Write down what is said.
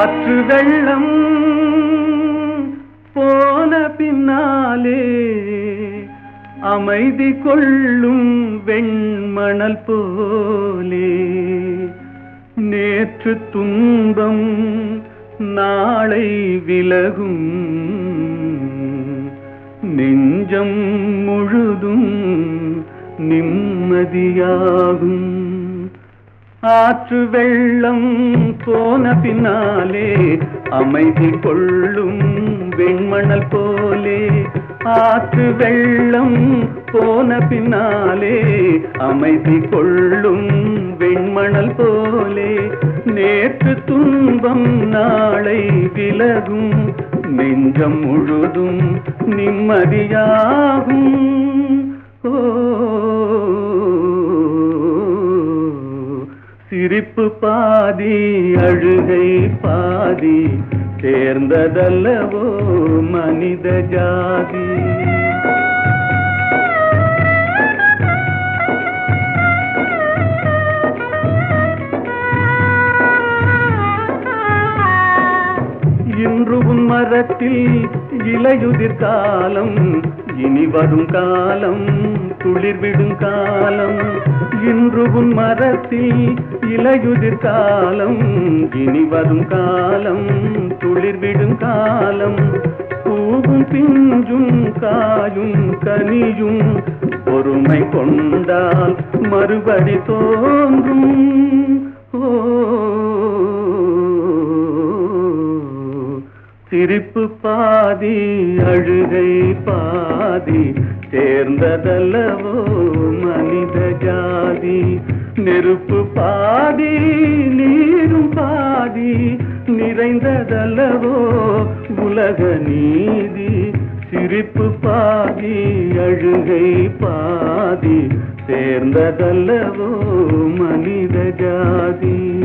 காற்று வெள்ளம் போன பின்னாலே அமைதி கொள்ளும் வெண்மணல் போலே. நேற்று துன்பம் நாளை விலகும். நெஞ்சம் முழுதும் நிம்மதியாகும். ஆற்று வெள்ளம் போன பின்னாலே அமைதி கொள்ளும் வெண்மணல் போலே. ஆற்று வெள்ளம் போன பின்னாலே அமைதி கொள்ளும் வெண்மணல் போலே. நேற்று துன்பம் நாளை விலகும் நெஞ்சம் முழுதும் நிம்மதியாகும். சிரிப்பு பாதி அழுகை பாதி சேர்ந்ததல்லவோ மனித ஜாதி. இன்று உன் மரத்தில் இலையுதிர் காலம் இனி வரும் காலம். துளிர்விடும் காலம் இன்று உன் மரத்தில் இலையுதிர் காலம் இனி வரும் காலம் துளிர்விடும் காலம். பூவும் பிஞ்சும் காயும் கனியும் பொறுமை கொண்டால் மறுபடி தோன்றும். சிரிப்பு பாதி அழுகை பாதி சேர்ந்ததல்லவோ மனித ஜாதி. நெருப்பு பாதி நீரும் பாதி நிறைந்ததல்லவோ உலக நீதி. சிரிப்பு பாதி அழுகை பாதி சேர்ந்ததல்லவோ மனித ஜாதி.